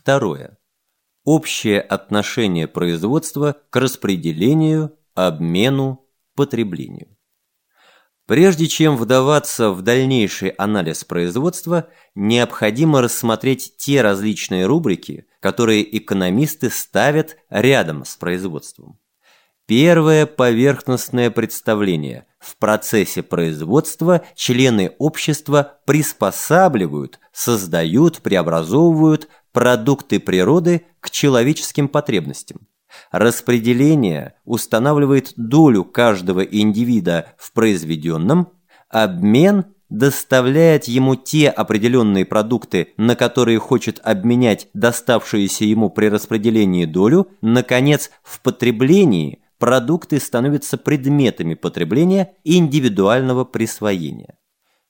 Второе. Общее отношение производства к распределению, обмену, потреблению. Прежде чем вдаваться в дальнейший анализ производства, необходимо рассмотреть те различные рубрики, которые экономисты ставят рядом с производством. Первое поверхностное представление. В процессе производства члены общества приспосабливают, создают, преобразовывают продукты природы к человеческим потребностям. Распределение устанавливает долю каждого индивида в произведенном, обмен доставляет ему те определенные продукты, на которые хочет обменять доставшуюся ему при распределении долю, наконец, в потреблении продукты становятся предметами потребления индивидуального присвоения.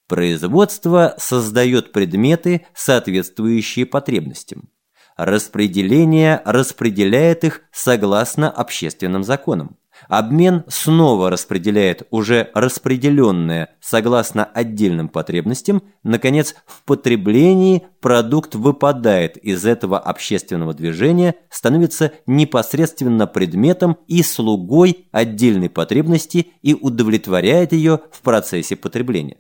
Производство создает предметы, соответствующие потребностям. Распределение распределяет их согласно общественным законам. Обмен снова распределяет уже распределенное согласно отдельным потребностям. Наконец, в потреблении продукт выпадает из этого общественного движения, становится непосредственно предметом и слугой отдельной потребности и удовлетворяет ее в процессе потребления.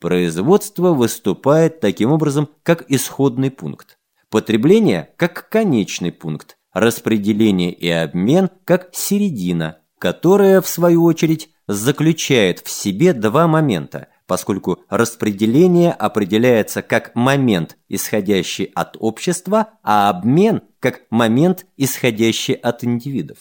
Производство выступает таким образом как исходный пункт. Потребление как конечный пункт, распределение и обмен как середина, которая, в свою очередь, заключает в себе два момента, поскольку распределение определяется как момент, исходящий от общества, а обмен как момент, исходящий от индивидов.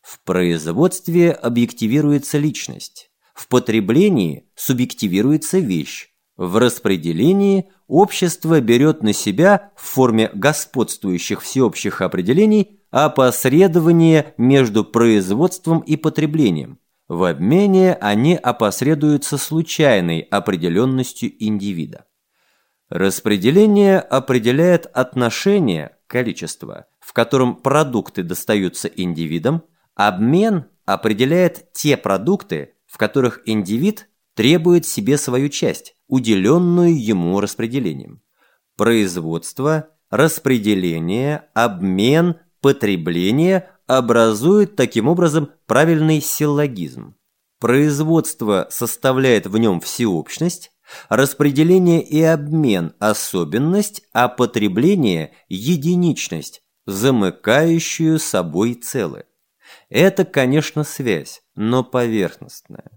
В производстве объективируется личность, в потреблении субъективируется вещь, в распределении общество берет на себя в форме господствующих всеобщих определений опосредование между производством и потреблением. В обмене они опосредуются случайной определенностью индивида. Распределение определяет отношение, количество, в котором продукты достаются индивидам, обмен определяет те продукты, в которых индивид требует себе свою часть, уделенную ему распределением. Производство, распределение, обмен, потребление образуют таким образом правильный силлогизм. Производство составляет в нем всеобщность, распределение и обмен – особенность, а потребление – единичность, замыкающую собой целое. Это, конечно, связь, но поверхностная.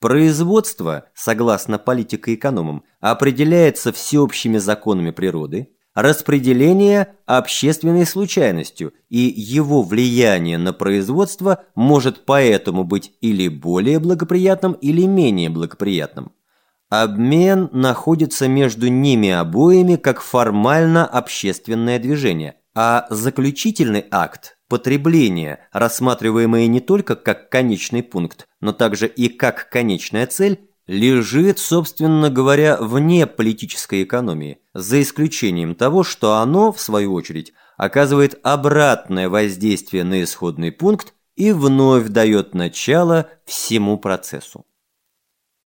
Производство, согласно политико-экономам, определяется всеобщими законами природы, распределение – общественной случайностью, и его влияние на производство может поэтому быть или более благоприятным, или менее благоприятным. Обмен находится между ними обоими как формально общественное движение, а заключительный акт потребление, рассматриваемое не только как конечный пункт, но также и как конечная цель, лежит, собственно говоря, вне политической экономии, за исключением того, что оно, в свою очередь, оказывает обратное воздействие на исходный пункт и вновь дает начало всему процессу.